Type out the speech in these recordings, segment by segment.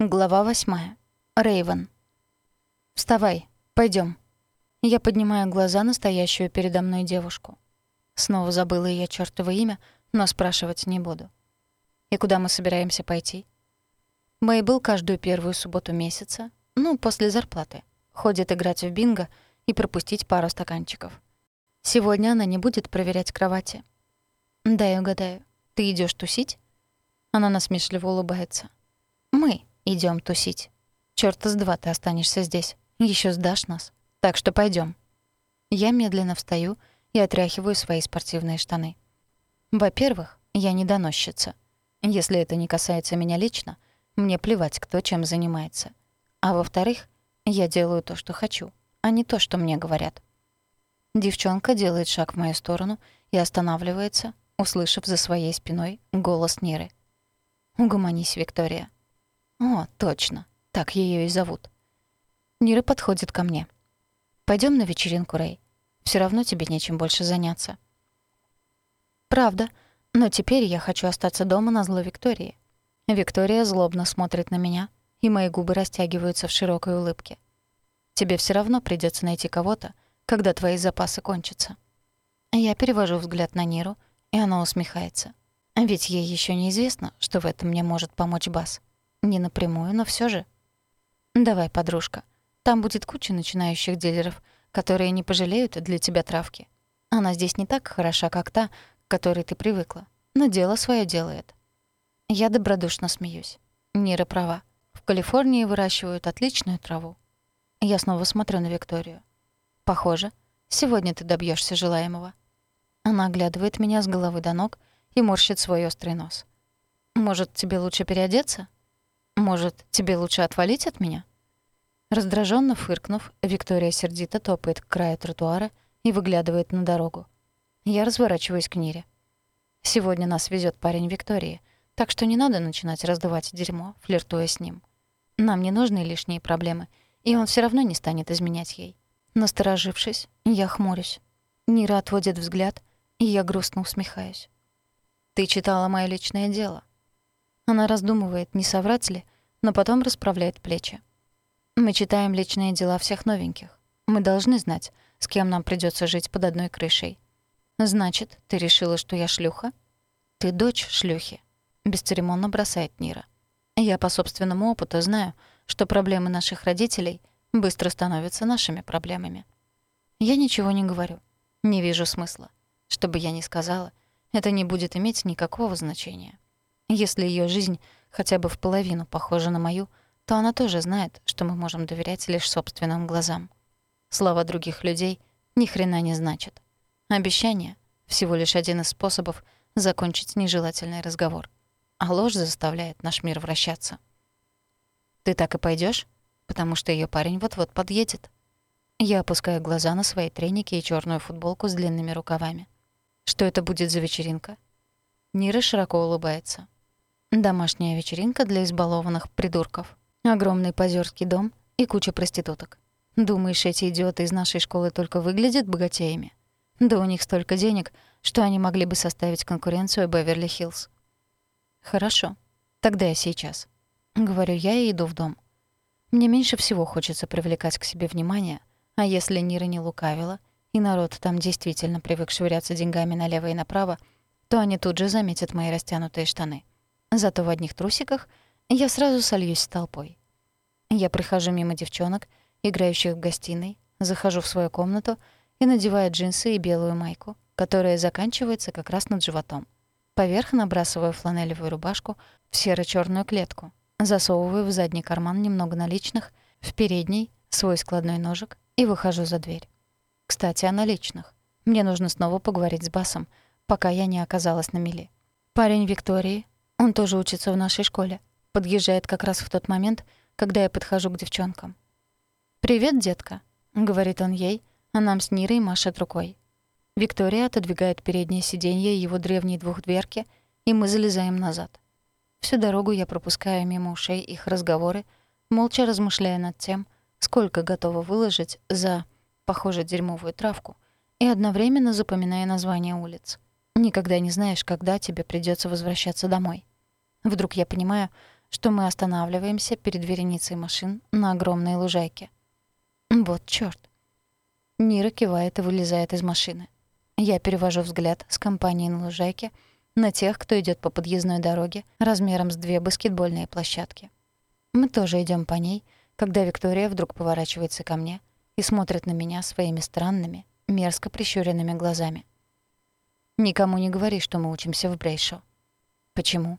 Глава восьмая. Рейвен. «Вставай, пойдем. Я поднимаю глаза на стоящую передо мной девушку. Снова забыла ее чёртово имя, но спрашивать не буду. «И куда мы собираемся пойти?» Мейбл каждую первую субботу месяца, ну, после зарплаты, ходит играть в бинго и пропустить пару стаканчиков. Сегодня она не будет проверять кровати. «Дай угадаю, ты идешь тусить?» Она насмешливо улыбается. «Мы», Идем тусить. Чёрта с два ты останешься здесь. Еще сдашь нас. Так что пойдем. Я медленно встаю и отряхиваю свои спортивные штаны. Во-первых, я не доносчица. Если это не касается меня лично, мне плевать, кто чем занимается. А во-вторых, я делаю то, что хочу, а не то, что мне говорят. Девчонка делает шаг в мою сторону и останавливается, услышав за своей спиной голос Ниры. «Угомонись, Виктория. О, точно. Так ее и зовут. Нира подходит ко мне. Пойдем на вечеринку, Рэй. Все равно тебе нечем больше заняться. Правда, но теперь я хочу остаться дома на зло Виктории. Виктория злобно смотрит на меня, и мои губы растягиваются в широкой улыбке. Тебе все равно придется найти кого-то, когда твои запасы кончатся. Я перевожу взгляд на Ниру, и она усмехается. Ведь ей еще неизвестно, что в этом мне может помочь Бас. Не напрямую, но все же. Давай, подружка. Там будет куча начинающих дилеров, которые не пожалеют для тебя травки. Она здесь не так хороша, как та, к которой ты привыкла, но дело свое делает. Я добродушно смеюсь. Нира права. В Калифорнии выращивают отличную траву. Я снова смотрю на Викторию. Похоже, сегодня ты добьешься желаемого. Она оглядывает меня с головы до ног и морщит свой острый нос. Может, тебе лучше переодеться? Может, тебе лучше отвалить от меня?» Раздраженно фыркнув, Виктория сердито топает к краю тротуара и выглядывает на дорогу. Я разворачиваюсь к Нире. «Сегодня нас везет парень Виктории, так что не надо начинать раздавать дерьмо, флиртуя с ним. Нам не нужны лишние проблемы, и он все равно не станет изменять ей». Насторожившись, я хмурюсь. Нира отводит взгляд, и я грустно усмехаюсь. «Ты читала моё личное дело. Она раздумывает, не соврать ли, но потом расправляет плечи. Мы читаем личные дела всех новеньких. Мы должны знать, с кем нам придется жить под одной крышей. Значит, ты решила, что я шлюха? Ты дочь шлюхи. Бесцеремонно бросает Нира. Я по собственному опыту знаю, что проблемы наших родителей быстро становятся нашими проблемами. Я ничего не говорю. Не вижу смысла. Что бы я ни сказала, это не будет иметь никакого значения. Если ее жизнь хотя бы в половину похожа на мою, то она тоже знает, что мы можем доверять лишь собственным глазам. Слова других людей ни хрена не значат. Обещание — всего лишь один из способов закончить нежелательный разговор. А ложь заставляет наш мир вращаться. «Ты так и пойдешь, Потому что ее парень вот-вот подъедет. Я опускаю глаза на свои треники и черную футболку с длинными рукавами. Что это будет за вечеринка? Нира широко улыбается. Домашняя вечеринка для избалованных придурков. Огромный позерский дом и куча проституток. Думаешь, эти идиоты из нашей школы только выглядят богатеями? Да у них столько денег, что они могли бы составить конкуренцию Беверли-Хиллз. Хорошо. Тогда я сейчас. Говорю я и иду в дом. Мне меньше всего хочется привлекать к себе внимание, а если Нира не лукавила, и народ там действительно привык швыряться деньгами налево и направо, то они тут же заметят мои растянутые штаны. Зато в одних трусиках я сразу сольюсь с толпой. Я прихожу мимо девчонок, играющих в гостиной, захожу в свою комнату и надеваю джинсы и белую майку, которая заканчивается как раз над животом. Поверх набрасываю фланелевую рубашку в серо черную клетку, засовываю в задний карман немного наличных, в передний — свой складной ножик и выхожу за дверь. Кстати, о наличных. Мне нужно снова поговорить с Басом, пока я не оказалась на мели. Парень Виктории он тоже учится в нашей школе. Подъезжает как раз в тот момент, когда я подхожу к девчонкам. «Привет, детка», — говорит он ей, а нам с Нирой машет рукой. Виктория отодвигает переднее сиденье его древней двухдверки, и мы залезаем назад. Всю дорогу я пропускаю мимо ушей их разговоры, молча размышляя над тем, сколько готова выложить за, похоже, дерьмовую травку, и одновременно запоминая названия улиц. Никогда не знаешь, когда тебе придется возвращаться домой. Вдруг я понимаю, что мы останавливаемся перед вереницей машин на огромной лужайке. Вот чёрт. Нира кивает и вылезает из машины. Я перевожу взгляд с компании на лужайке на тех, кто идет по подъездной дороге размером с две баскетбольные площадки. Мы тоже идем по ней, когда Виктория вдруг поворачивается ко мне и смотрит на меня своими странными, мерзко прищуренными глазами. «Никому не говори, что мы учимся в Брейшо». «Почему?»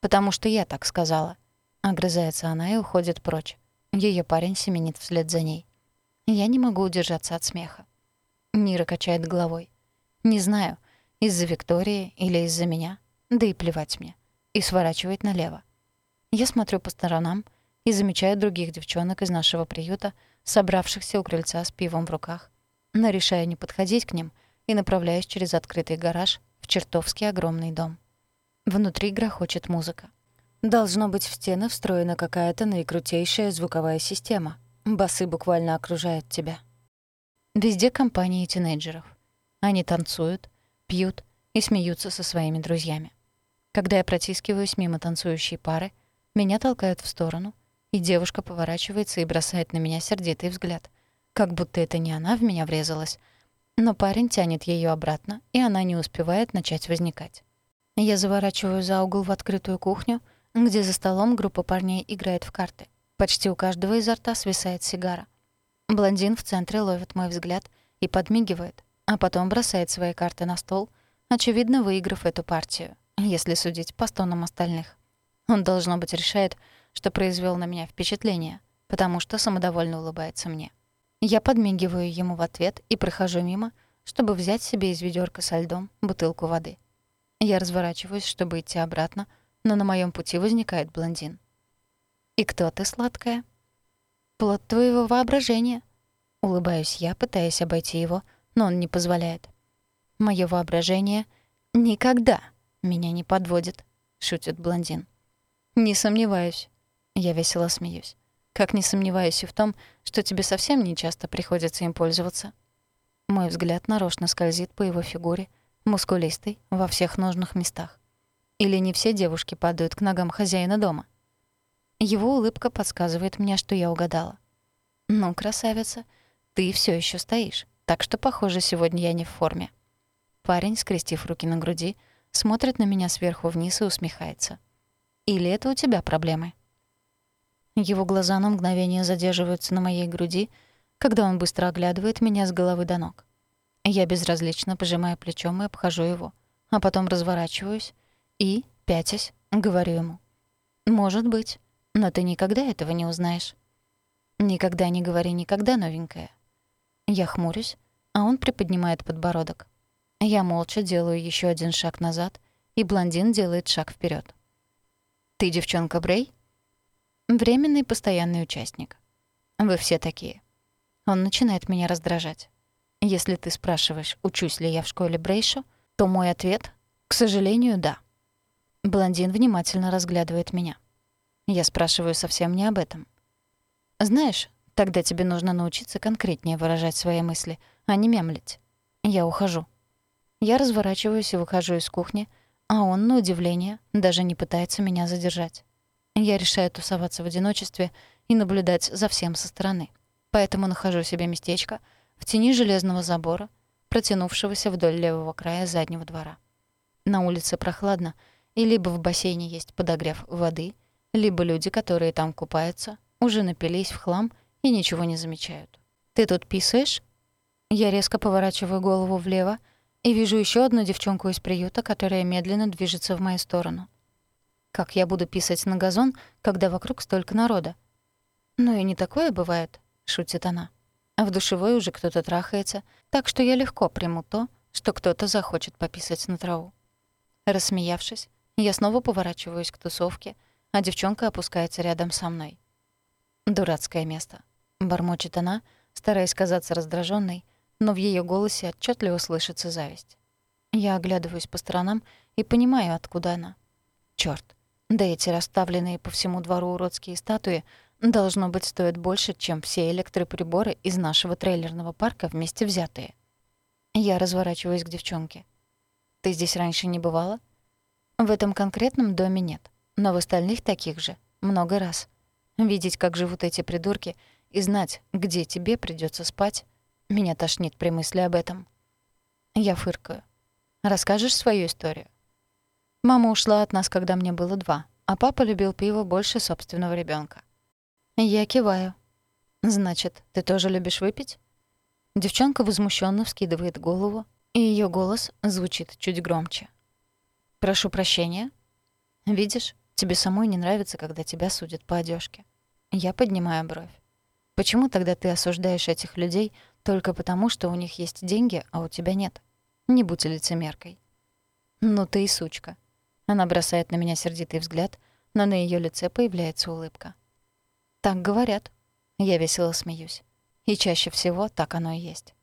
«Потому что я так сказала». Огрызается она и уходит прочь. Её парень семенит вслед за ней. Я не могу удержаться от смеха. Нира качает головой. Не знаю, из-за Виктории или из-за меня, да и плевать мне. И сворачивает налево. Я смотрю по сторонам и замечаю других девчонок из нашего приюта, собравшихся у крыльца с пивом в руках, но решаю не подходить к ним и направляюсь через открытый гараж в чертовски огромный дом. Внутри грохочет музыка. Должно быть, в стены встроена какая-то наикрутейшая звуковая система. Басы буквально окружают тебя. Везде компании тинейджеров. Они танцуют, пьют и смеются со своими друзьями. Когда я протискиваюсь мимо танцующей пары, меня толкают в сторону, и девушка поворачивается и бросает на меня сердитый взгляд, как будто это не она в меня врезалась, но парень тянет ее обратно, и она не успевает начать возникать. Я заворачиваю за угол в открытую кухню, где за столом группа парней играет в карты. Почти у каждого изо рта свисает сигара. Блондин в центре ловит мой взгляд и подмигивает, а потом бросает свои карты на стол, очевидно, выиграв эту партию, если судить по стонам остальных. Он, должно быть, решает, что произвел на меня впечатление, потому что самодовольно улыбается мне. Я подмигиваю ему в ответ и прохожу мимо, чтобы взять себе из ведерка со льдом бутылку воды. Я разворачиваюсь, чтобы идти обратно, но на моем пути возникает блондин. «И кто ты, сладкая?» «Плод твоего воображения». Улыбаюсь я, пытаясь обойти его, но он не позволяет. Моё воображение никогда меня не подводит», — шутит блондин. «Не сомневаюсь». Я весело смеюсь. «Как не сомневаюсь и в том, что тебе совсем не часто приходится им пользоваться». Мой взгляд нарочно скользит по его фигуре, мускулистой, во всех нужных местах. Или не все девушки падают к ногам хозяина дома? Его улыбка подсказывает мне, что я угадала. «Ну, красавица, ты все еще стоишь, так что, похоже, сегодня я не в форме». Парень, скрестив руки на груди, смотрит на меня сверху вниз и усмехается. «Или это у тебя проблемы?» Его глаза на мгновение задерживаются на моей груди, когда он быстро оглядывает меня с головы до ног. Я безразлично пожимаю плечом и обхожу его, а потом разворачиваюсь и, пятясь, говорю ему. «Может быть, но ты никогда этого не узнаешь». «Никогда не говори никогда, новенькая». Я хмурюсь, а он приподнимает подбородок. Я молча делаю еще один шаг назад, и блондин делает шаг вперед. «Ты девчонка Брей?» «Временный постоянный участник. Вы все такие». Он начинает меня раздражать. Если ты спрашиваешь, учусь ли я в школе Брейшо, то мой ответ — к сожалению, да. Блондин внимательно разглядывает меня. Я спрашиваю совсем не об этом. Знаешь, тогда тебе нужно научиться конкретнее выражать свои мысли, а не мямлить. Я ухожу. Я разворачиваюсь и выхожу из кухни, а он, на удивление, даже не пытается меня задержать. Я решаю тусоваться в одиночестве и наблюдать за всем со стороны. Поэтому нахожу себе местечко в тени железного забора, протянувшегося вдоль левого края заднего двора. На улице прохладно, и либо в бассейне есть подогрев воды, либо люди, которые там купаются, уже напились в хлам и ничего не замечают. «Ты тут писаешь?» Я резко поворачиваю голову влево и вижу еще одну девчонку из приюта, которая медленно движется в мою сторону. Как я буду писать на газон, когда вокруг столько народа? Ну и не такое бывает, шутит она. А в душевой уже кто-то трахается, так что я легко приму то, что кто-то захочет пописать на траву. Рассмеявшись, я снова поворачиваюсь к тусовке, а девчонка опускается рядом со мной. Дурацкое место, бормочет она, стараясь казаться раздраженной, но в ее голосе отчетливо слышится зависть. Я оглядываюсь по сторонам и понимаю, откуда она. Черт, да эти расставленные по всему двору уродские статуи должно быть стоят больше, чем все электроприборы из нашего трейлерного парка вместе взятые. Я разворачиваюсь к девчонке. «Ты здесь раньше не бывала?» «В этом конкретном доме нет. но в остальных таких же много раз. Видеть, как живут эти придурки, и знать, где тебе придется спать, меня тошнит при мысли об этом. Я фыркаю. Расскажешь свою историю? Мама ушла от нас, когда мне было два, а папа любил пиво больше собственного ребенка. Я киваю. Значит, ты тоже любишь выпить? Девчонка возмущенно вскидывает голову, и ее голос звучит чуть громче. Прошу прощения. Видишь, тебе самой не нравится, когда тебя судят по одежке. Я поднимаю бровь. Почему тогда ты осуждаешь этих людей только потому, что у них есть деньги, а у тебя нет? Не будь лицемеркой. Ну ты и сучка. Она бросает на меня сердитый взгляд, но на ее лице появляется улыбка. Так говорят. Я весело смеюсь. И чаще всего так оно и есть.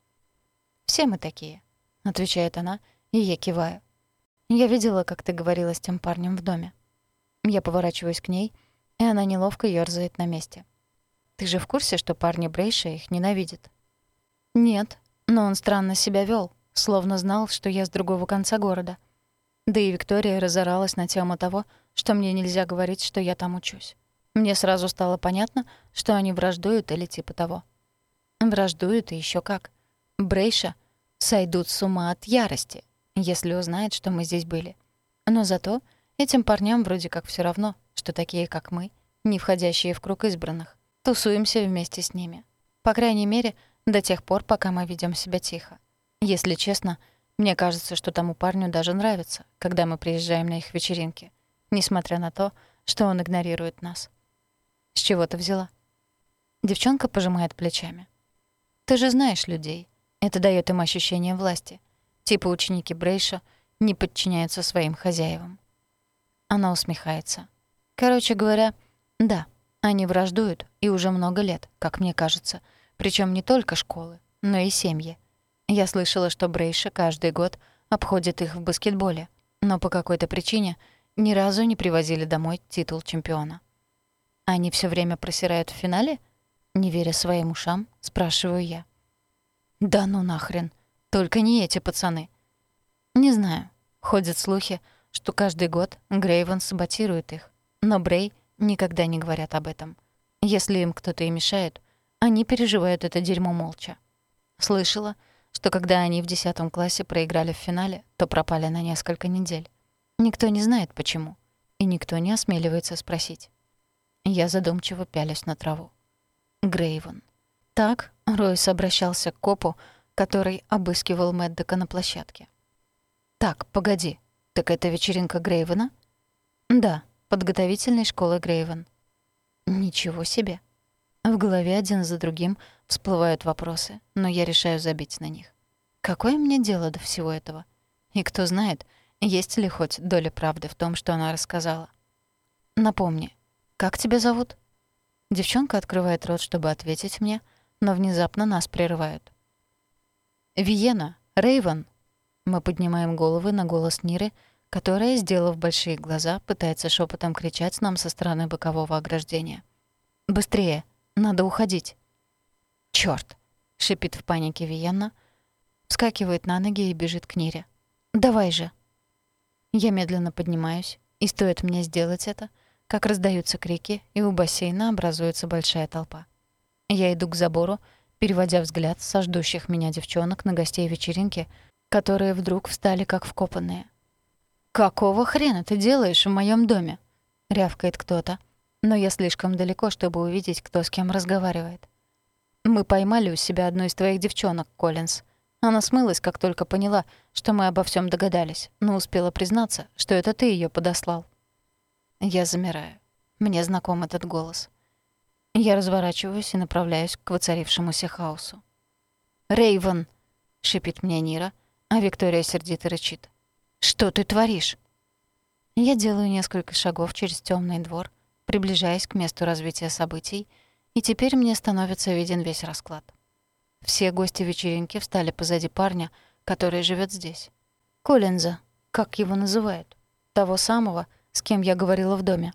Все мы такие, отвечает она, и я киваю. Я видела, как ты говорила с тем парнем в доме. Я поворачиваюсь к ней, и она неловко ёрзает на месте. Ты же в курсе, что парни Брейша их ненавидят? Нет, но он странно себя вел, словно знал, что я с другого конца города — да и Виктория разоралась на тему того, что мне нельзя говорить, что я там учусь. Мне сразу стало понятно, что они враждуют или типа того. Враждуют и еще как. Брейша сойдут с ума от ярости, если узнают, что мы здесь были. Но зато этим парням вроде как все равно, что такие, как мы, не входящие в круг избранных, тусуемся вместе с ними. По крайней мере, до тех пор, пока мы ведем себя тихо. Если честно, мне кажется, что тому парню даже нравится, когда мы приезжаем на их вечеринки, несмотря на то, что он игнорирует нас. С чего ты взяла? Девчонка пожимает плечами. Ты же знаешь людей. Это даёт им ощущение власти. Типа ученики Брейша не подчиняются своим хозяевам. Она усмехается. Короче говоря, да, они враждуют, и уже много лет, как мне кажется. Причём не только школы, но и семьи. Я слышала, что Брейша каждый год обходит их в баскетболе, но по какой-то причине ни разу не привозили домой титул чемпиона. Они все время просирают в финале? Не веря своим ушам, спрашиваю я. Да ну нахрен. Только не эти пацаны. Не знаю. Ходят слухи, что каждый год Грейвен саботирует их. Но Брей никогда не говорят об этом. Если им кто-то и мешает, они переживают это дерьмо молча. Слышала, что когда они в десятом классе проиграли в финале, то пропали на несколько недель. Никто не знает почему, и никто не осмеливается спросить. Я задумчиво пялюсь на траву. Грейвен. Так Ройс обращался к копу, который обыскивал Мэддека на площадке. «Так, погоди, так это вечеринка Грейвена?» «Да, подготовительной школы Грейвен». «Ничего себе!» В голове один за другим всплывают вопросы, но я решаю забить на них. Какое мне дело до всего этого? И кто знает, есть ли хоть доля правды в том, что она рассказала. Напомни, как тебя зовут? Девчонка открывает рот, чтобы ответить мне, но внезапно нас прерывают. Виена, Рейвен. Мы поднимаем головы на голос Ниры, которая, сделав большие глаза, пытается шепотом кричать нам со стороны бокового ограждения. «Быстрее! Надо уходить!» «Чёрт!» — шипит в панике Виенна, вскакивает на ноги и бежит к Нире. «Давай же!» Я медленно поднимаюсь, и стоит мне сделать это, как раздаются крики, и у бассейна образуется большая толпа. Я иду к забору, переводя взгляд со ждущих меня девчонок на гостей вечеринки, которые вдруг встали как вкопанные. «Какого хрена ты делаешь в моем доме?» — рявкает кто-то, но я слишком далеко, чтобы увидеть, кто с кем разговаривает. «Мы поймали у себя одну из твоих девчонок, Коллинз. Она смылась, как только поняла, что мы обо всем догадались, но успела признаться, что это ты ее подослал». Я замираю. Мне знаком этот голос. Я разворачиваюсь и направляюсь к воцарившемуся хаосу. Рейвен, шипит мне Нира, а Виктория сердито рычит. «Что ты творишь?» Я делаю несколько шагов через темный двор, приближаясь к месту развития событий, и теперь мне становится виден весь расклад. Все гости вечеринки встали позади парня, который живет здесь. Коллинза, как его называют. Того самого, с кем я говорила в доме.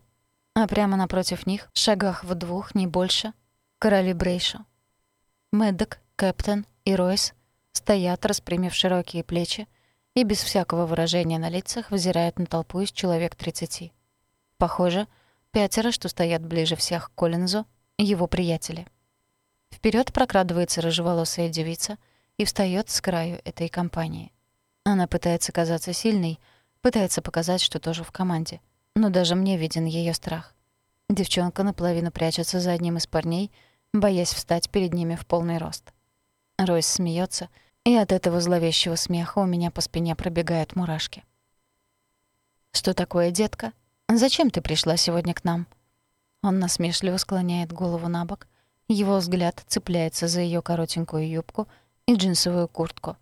А прямо напротив них, в шагах в двух, не больше, короли Брейша. Мэддок, Кэптен и Ройс стоят, распрямив широкие плечи, и без всякого выражения на лицах взирают на толпу из человек тридцати. Похоже, пятеро, что стоят ближе всех к Коллинзу, его приятели. Вперед прокрадывается рыжеволосая девица и встает с краю этой компании. Она пытается казаться сильной, пытается показать, что тоже в команде. Но даже мне виден ее страх. Девчонка наполовину прячется за одним из парней, боясь встать перед ними в полный рост. Ройс смеется, и от этого зловещего смеха у меня по спине пробегают мурашки. «Что такое, детка? Зачем ты пришла сегодня к нам?» Он насмешливо склоняет голову на бок, его взгляд цепляется за ее коротенькую юбку и джинсовую куртку.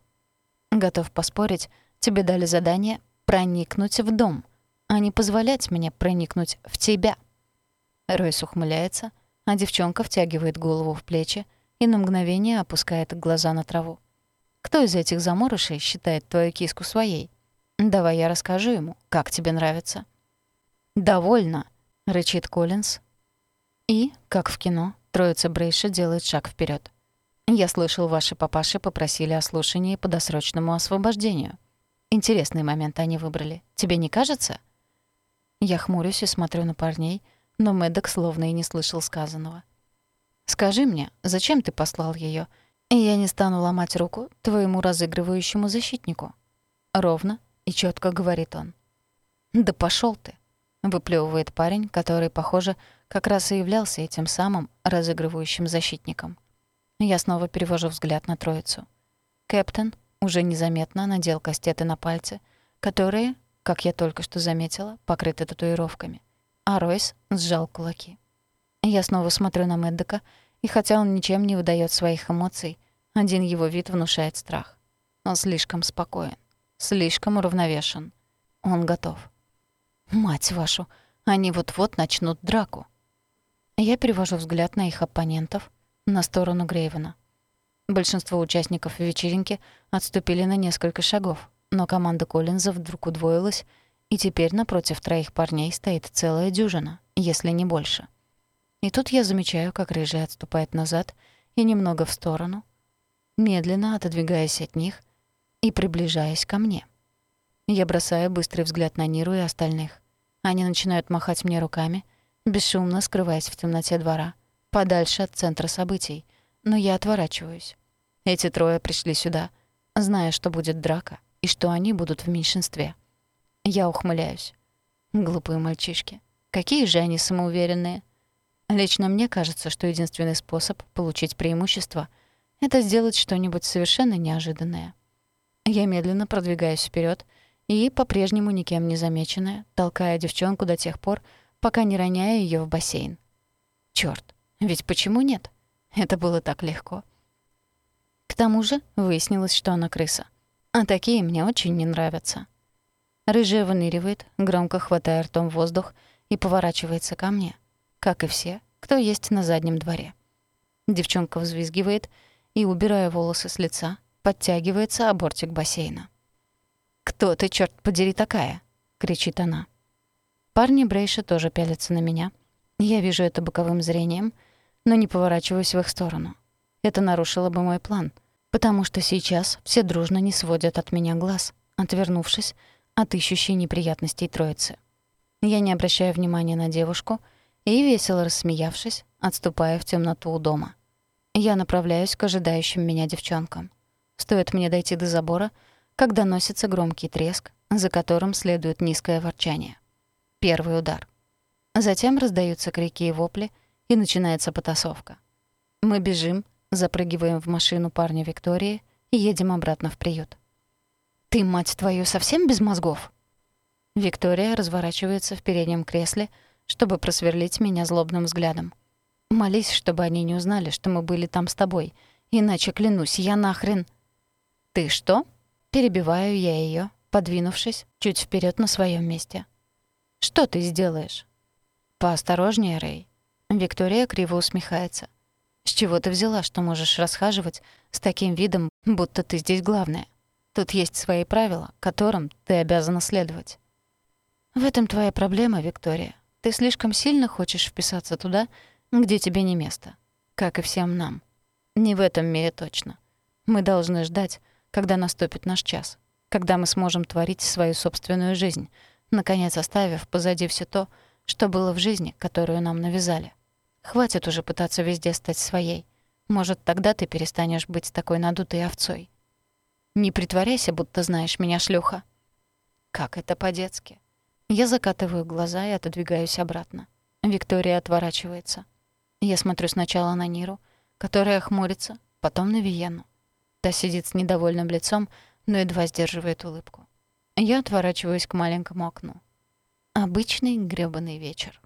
«Готов поспорить, тебе дали задание проникнуть в дом, а не позволять мне проникнуть в тебя». Ройс ухмыляется, а девчонка втягивает голову в плечи и на мгновение опускает глаза на траву. «Кто из этих заморышей считает твою киску своей? Давай я расскажу ему, как тебе нравится». «Довольно», — рычит Коллинз, и, как в кино, троица Брейша делает шаг вперед. «Я слышал, ваши папаши попросили о слушании по досрочному освобождению. Интересный момент они выбрали. Тебе не кажется?» Я хмурюсь и смотрю на парней, но Мэддок словно и не слышал сказанного. «Скажи мне, зачем ты послал ее? И я не стану ломать руку твоему разыгрывающему защитнику». Ровно и четко говорит он. «Да пошел ты!» — выплевывает парень, который, похоже, как раз и являлся этим самым разыгрывающим защитником. Я снова перевожу взгляд на троицу. Кэптен уже незаметно надел кастеты на пальцы, которые, как я только что заметила, покрыты татуировками. А Ройс сжал кулаки. Я снова смотрю на Мэддека, и хотя он ничем не выдаёт своих эмоций, один его вид внушает страх. Он слишком спокоен, слишком уравновешен. Он готов. Мать вашу, они вот-вот начнут драку. Я перевожу взгляд на их оппонентов, на сторону Грейвена. Большинство участников вечеринки отступили на несколько шагов, но команда Коллинза вдруг удвоилась, и теперь напротив троих парней стоит целая дюжина, если не больше. И тут я замечаю, как Рыжий отступает назад и немного в сторону, медленно отодвигаясь от них и приближаясь ко мне. Я бросаю быстрый взгляд на Ниру и остальных. Они начинают махать мне руками, бесшумно скрываясь в темноте двора, подальше от центра событий, но я отворачиваюсь. Эти трое пришли сюда, зная, что будет драка и что они будут в меньшинстве. Я ухмыляюсь. Глупые мальчишки. Какие же они самоуверенные. Лично мне кажется, что единственный способ получить преимущество — это сделать что-нибудь совершенно неожиданное. Я медленно продвигаюсь вперед и, по-прежнему никем не замеченная, толкая девчонку до тех пор, пока не роняю ее в бассейн. Черт, ведь почему нет? Это было так легко. К тому же выяснилось, что она крыса. А такие мне очень не нравятся. Рыжая выныривает, громко хватая ртом воздух, и поворачивается ко мне, как и все, кто есть на заднем дворе. Девчонка взвизгивает и, убирая волосы с лица, подтягивается о бортик бассейна. «Кто ты, черт подери, такая?» — кричит она. Парни Брейша тоже пялятся на меня. Я вижу это боковым зрением, но не поворачиваюсь в их сторону. Это нарушило бы мой план, потому что сейчас все дружно не сводят от меня глаз, отвернувшись от ищущей неприятностей троицы. Я не обращаю внимания на девушку и, весело рассмеявшись, отступаю в темноту у дома. Я направляюсь к ожидающим меня девчонкам. Стоит мне дойти до забора, когда носится громкий треск, за которым следует низкое ворчание. Первый удар. Затем раздаются крики и вопли, и начинается потасовка. Мы бежим, запрыгиваем в машину парня Виктории и едем обратно в приют. «Ты, мать твою, совсем без мозгов?» Виктория разворачивается в переднем кресле, чтобы просверлить меня злобным взглядом. «Молись, чтобы они не узнали, что мы были там с тобой, иначе, клянусь, я нахрен...» «Ты что?» Перебиваю я ее, подвинувшись чуть вперед на своем месте. Что ты сделаешь?» «Поосторожнее, Рэй». Виктория криво усмехается. «С чего ты взяла, что можешь расхаживать с таким видом, будто ты здесь главная? Тут есть свои правила, которым ты обязана следовать». «В этом твоя проблема, Виктория. Ты слишком сильно хочешь вписаться туда, где тебе не место. Как и всем нам. Не в этом мире точно. Мы должны ждать, когда наступит наш час, когда мы сможем творить свою собственную жизнь — наконец оставив позади все то, что было в жизни, которую нам навязали. Хватит уже пытаться везде стать своей. Может, тогда ты перестанешь быть такой надутой овцой. Не притворяйся, будто знаешь меня, шлюха. Как это по-детски? Я закатываю глаза и отодвигаюсь обратно. Виктория отворачивается. Я смотрю сначала на Ниру, которая хмурится, потом на Виену. Та сидит с недовольным лицом, но едва сдерживает улыбку. Я отворачиваюсь к маленькому окну. Обычный грёбаный вечер.